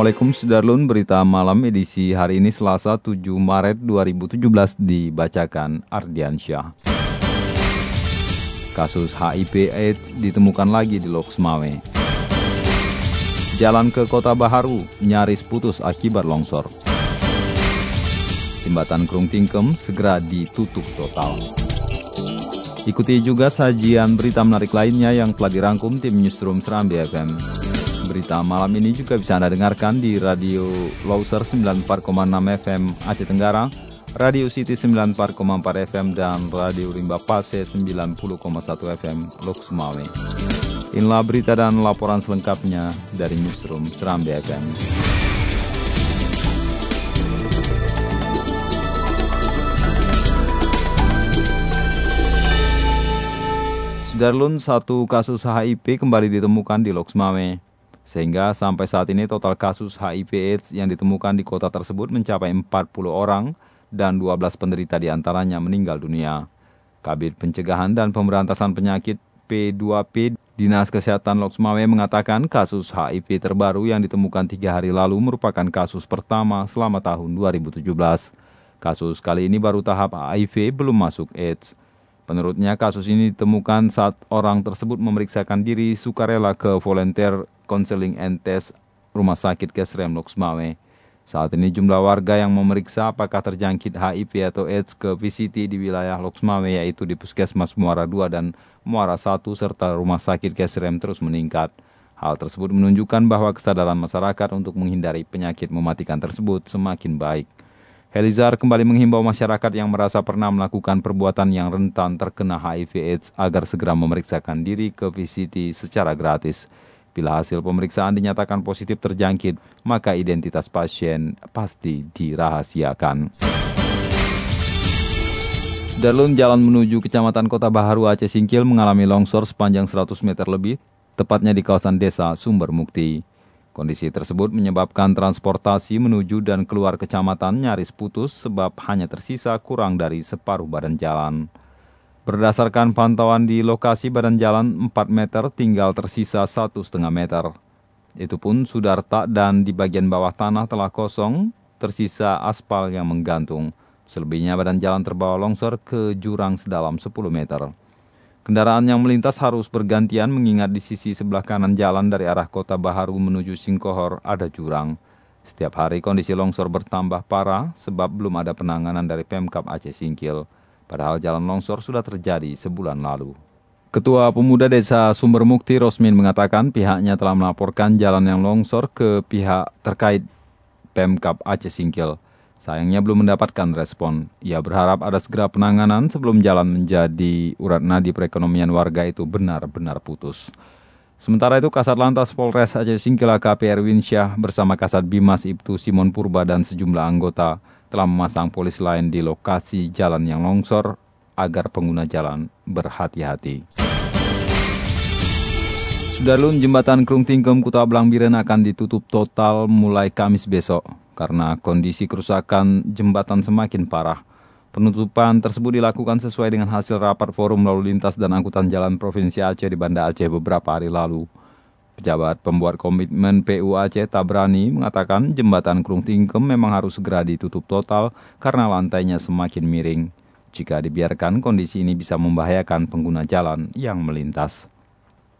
Assalamualaikum Sudarlun, berita malam edisi hari ini Selasa 7 Maret 2017 dibacakan Ardiansyah. Kasus HIV AIDS ditemukan lagi di Loksmawe. Jalan ke Kota Baharu nyaris putus akibat longsor. Jembatan Krung Tingkem segera ditutup total. Ikuti juga sajian berita menarik lainnya yang telah dirangkum tim Newsroom Serambi FM. Berita malam ini juga bisa Anda dengarkan di Radio Loser 94,6 FM Aceh Tenggara, Radio City 94,4 FM, dan Radio Rimba Pase 90,1 FM Loksmawe. Inilah berita dan laporan selengkapnya dari Newsroom Serambi FM. Sudarlun, satu kasus HIV kembali ditemukan di Loksmawe. Sehingga sampai saat ini total kasus HIV AIDS yang ditemukan di kota tersebut mencapai 40 orang dan 12 penderita di antaranya meninggal dunia. Kabit Pencegahan dan Pemberantasan Penyakit P2P Dinas Kesehatan Loksmawe mengatakan kasus HIV terbaru yang ditemukan tiga hari lalu merupakan kasus pertama selama tahun 2017. Kasus kali ini baru tahap HIV belum masuk AIDS. Menurutnya kasus ini ditemukan saat orang tersebut memeriksakan diri sukarela ke volunteer Counseling and Test Rumah Sakit Kesrem Loksmawe. Saat ini jumlah warga yang memeriksa apakah terjangkit HIV atau AIDS ke VCT di wilayah Loksmawe yaitu di Puskesmas Muara 2 dan Muara 1 serta Rumah Sakit Kesrem terus meningkat. Hal tersebut menunjukkan bahwa kesadaran masyarakat untuk menghindari penyakit mematikan tersebut semakin baik. Helizar kembali menghimbau masyarakat yang merasa pernah melakukan perbuatan yang rentan terkena HIV AIDS agar segera memeriksakan diri ke VCT secara gratis. Bila hasil pemeriksaan dinyatakan positif terjangkit, maka identitas pasien pasti dirahasiakan. Darlun jalan menuju Kecamatan Kota Baharu Aceh Singkil mengalami longsor sepanjang 100 meter lebih, tepatnya di kawasan desa Sumber Mukti. Kondisi tersebut menyebabkan transportasi menuju dan keluar kecamatan nyaris putus sebab hanya tersisa kurang dari separuh badan jalan. Berdasarkan pantauan di lokasi badan jalan 4 meter tinggal tersisa 1,5 meter. Itu pun sudah retak dan di bagian bawah tanah telah kosong, tersisa aspal yang menggantung. Selebihnya badan jalan terbawa longsor ke jurang sedalam 10 meter. Kendaraan yang melintas harus bergantian mengingat di sisi sebelah kanan jalan dari arah kota Baharu menuju Singkohor ada jurang. Setiap hari kondisi longsor bertambah parah sebab belum ada penanganan dari Pemkap Aceh Singkil. Padahal jalan longsor sudah terjadi sebulan lalu. Ketua Pemuda Desa Sumber Mukti Rosmin mengatakan pihaknya telah melaporkan jalan yang longsor ke pihak terkait Pemkap Aceh Singkil. Sayangnya belum mendapatkan respon. Ia berharap ada segera penanganan sebelum jalan menjadi urat nadi perekonomian warga itu benar-benar putus. Sementara itu, Kasat Lantas Polres Aceh Singkil AKP Erwin Syah bersama Kasat Bimas Ibtu Simon Purba dan sejumlah anggota telah memasang polis lain di lokasi jalan yang longsor agar pengguna jalan berhati-hati. Sudarlun jembatan Krung Tingkem Kuta Blangbiren akan ditutup total mulai Kamis besok karena kondisi kerusakan jembatan semakin parah. Penutupan tersebut dilakukan sesuai dengan hasil rapat Forum Lalu Lintas dan Angkutan Jalan Provinsi Aceh di Banda Aceh beberapa hari lalu. Pejabat pembuat komitmen PU Aceh Tabrani mengatakan jembatan Krung Tingkem memang harus segera ditutup total karena lantainya semakin miring. Jika dibiarkan, kondisi ini bisa membahayakan pengguna jalan yang melintas.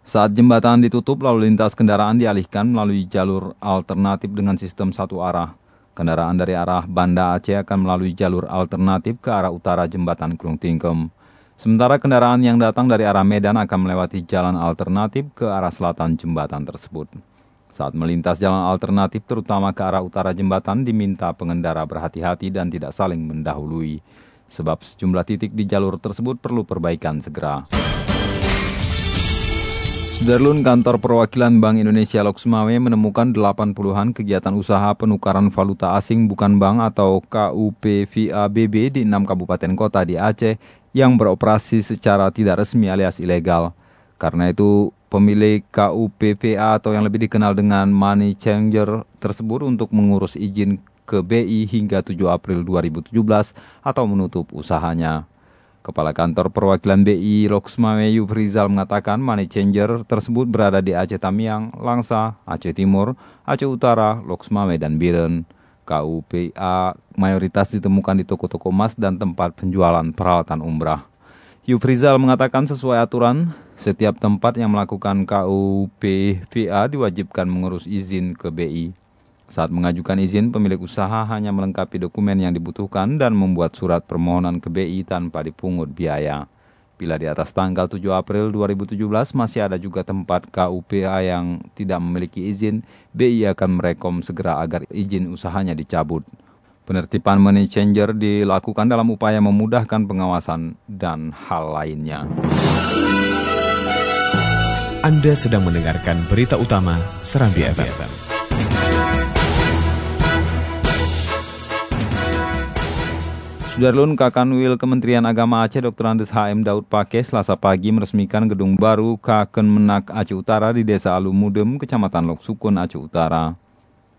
Saat jembatan ditutup, lalu lintas kendaraan dialihkan melalui jalur alternatif dengan sistem satu arah. Kendaraan dari arah Banda Aceh akan melalui jalur alternatif ke arah utara jembatan Krung Tingkem. Sementara kendaraan yang datang dari arah Medan akan melewati jalan alternatif ke arah selatan jembatan tersebut. Saat melintas jalan alternatif terutama ke arah utara jembatan diminta pengendara berhati-hati dan tidak saling mendahului. Sebab sejumlah titik di jalur tersebut perlu perbaikan segera. Sudarlun kantor perwakilan Bank Indonesia Loksmawe menemukan 80-an kegiatan usaha penukaran valuta asing bukan bank atau KUPVABB di 6 kabupaten kota di Aceh yang beroperasi secara tidak resmi alias ilegal. Karena itu pemilik KUPVA atau yang lebih dikenal dengan money changer tersebut untuk mengurus izin ke BI hingga 7 April 2017 atau menutup usahanya. Kepala Kantor Perwakilan BI Loksmawe Yufrizal mengatakan money changer tersebut berada di Aceh Tamiang, Langsa, Aceh Timur, Aceh Utara, Loksmawe, dan Biren. KUPA mayoritas ditemukan di toko-toko emas dan tempat penjualan peralatan umrah. Yufrizal mengatakan sesuai aturan, setiap tempat yang melakukan KUPVA diwajibkan mengurus izin ke BI. Saat mengajukan izin, pemilik usaha hanya melengkapi dokumen yang dibutuhkan dan membuat surat permohonan ke BI tanpa dipungut biaya. Bila di atas tanggal 7 April 2017 masih ada juga tempat KUPA yang tidak memiliki izin, BI akan merekom segera agar izin usahanya dicabut. Penertiban money changer dilakukan dalam upaya memudahkan pengawasan dan hal lainnya. Anda sedang mendengarkan berita utama Serambi FM. Sudarlun Kakanwil Kementerian Agama Aceh Dr. Andes HM Daud Pake selasa pagi meresmikan gedung baru Kaken Menak Aceh Utara di Desa Alumudem, Kecamatan Loksukun Aceh Utara.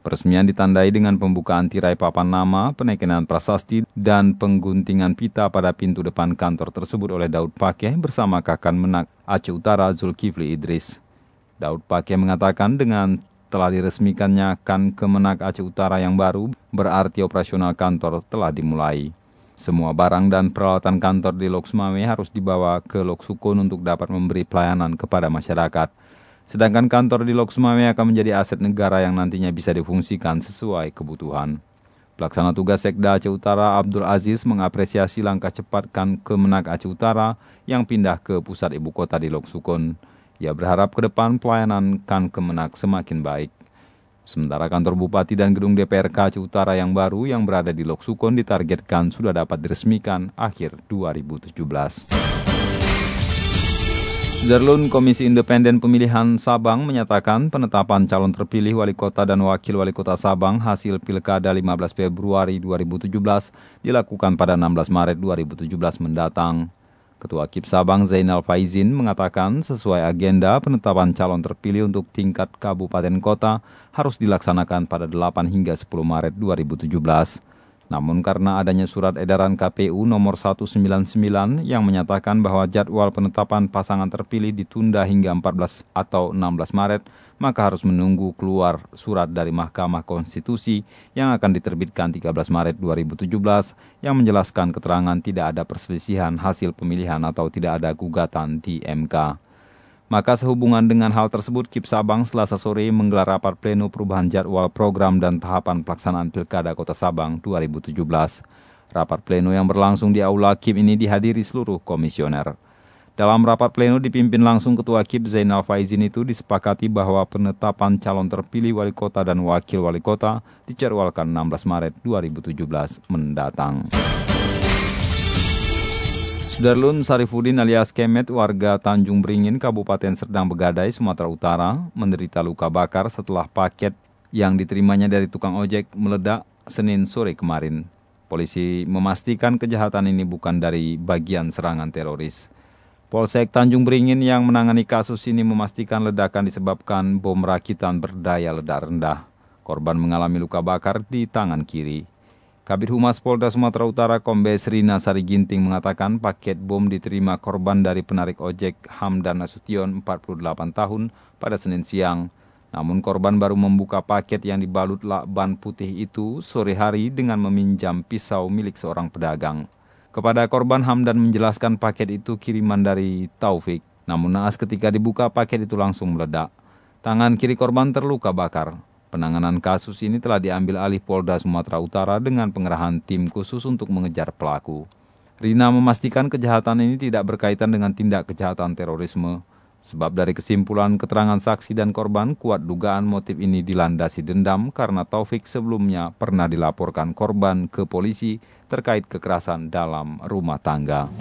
Peresmian ditandai dengan pembukaan tirai papan nama, penaikan prasasti, dan pengguntingan pita pada pintu depan kantor tersebut oleh Daud Pake bersama Kakan Menak Aceh Utara Zulkifli Idris. Daud Pake mengatakan dengan telah diresmikannya kan Kemenak Aceh Utara yang baru, berarti operasional kantor telah dimulai. Semua barang dan peralatan kantor di Loksmawe harus dibawa ke Loksukun untuk dapat memberi pelayanan kepada masyarakat. Sedangkan kantor di Loksmawe akan menjadi aset negara yang nantinya bisa difungsikan sesuai kebutuhan. Pelaksana tugas Sekda Aceh Utara Abdul Aziz mengapresiasi langkah cepat kan Kemenak Aceh Utara yang pindah ke pusat ibu kota di Loksukun. Ia berharap ke depan pelayanan kan Kemenak semakin baik. Sementara kantor bupati dan gedung DPRK Aceh Utara yang baru yang berada di Loksukon ditargetkan sudah dapat diresmikan akhir 2017. Zerlun Komisi Independen Pemilihan Sabang menyatakan penetapan calon terpilih wali kota dan wakil wali kota Sabang hasil Pilkada 15 Februari 2017 dilakukan pada 16 Maret 2017 mendatang. Ketua KIP Sabang Zainal Faizin mengatakan sesuai agenda penetapan calon terpilih untuk tingkat kabupaten kota harus dilaksanakan pada 8 hingga 10 Maret 2017. Namun karena adanya surat edaran KPU nomor 199 yang menyatakan bahwa jadwal penetapan pasangan terpilih ditunda hingga 14 atau 16 Maret, maka harus menunggu keluar surat dari Mahkamah Konstitusi yang akan diterbitkan 13 Maret 2017 yang menjelaskan keterangan tidak ada perselisihan hasil pemilihan atau tidak ada gugatan di MK. Maka sehubungan dengan hal tersebut, KIP Sabang selasa sore menggelar rapat pleno perubahan jadwal program dan tahapan pelaksanaan Pilkada Kota Sabang 2017. Rapat pleno yang berlangsung di Aula KIP ini dihadiri seluruh komisioner. Dalam rapat pleno dipimpin langsung Ketua KIP Zainal Faizin itu disepakati bahwa penetapan calon terpilih wali kota dan wakil wali kota dijadwalkan 16 Maret 2017 mendatang. Sudarlun Sarifudin alias Kemet warga Tanjung Beringin, Kabupaten Serdang Begadai, Sumatera Utara, menderita luka bakar setelah paket yang diterimanya dari tukang ojek meledak Senin sore kemarin. Polisi memastikan kejahatan ini bukan dari bagian serangan teroris. Polsek Tanjung Beringin yang menangani kasus ini memastikan ledakan disebabkan bom rakitan berdaya ledak rendah. Korban mengalami luka bakar di tangan kiri. Kabit Humas Polda Sumatera Utara Kombes Rina Sari Ginting mengatakan paket bom diterima korban dari penarik ojek Hamdan Nasution 48 tahun pada Senin siang. Namun korban baru membuka paket yang dibalut lakban putih itu sore hari dengan meminjam pisau milik seorang pedagang. Kepada korban Hamdan menjelaskan paket itu kiriman dari Taufik. Namun naas ketika dibuka paket itu langsung meledak. Tangan kiri korban terluka bakar. Penanganan kasus ini telah diambil alih Polda Sumatera Utara dengan pengerahan tim khusus untuk mengejar pelaku. Rina memastikan kejahatan ini tidak berkaitan dengan tindak kejahatan terorisme. Sebab dari kesimpulan keterangan saksi dan korban, kuat dugaan motif ini dilandasi dendam karena Taufik sebelumnya pernah dilaporkan korban ke polisi terkait kekerasan dalam rumah tangga.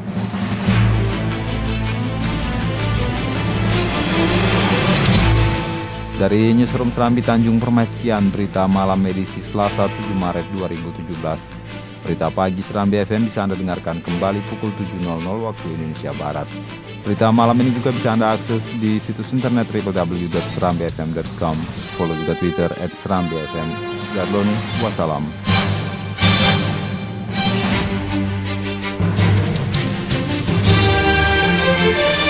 Dari Newsroom Serambi Tanjung Permai sekian berita malam edisi Selasa 7 Maret 2017. Berita pagi Serambi FM bisa Anda dengarkan kembali pukul 7.00 waktu Indonesia Barat. Berita malam ini juga bisa Anda akses di situs internet www.serambifm.com. Follow juga Twitter at serambifm. Jadlon, wassalam. Peace.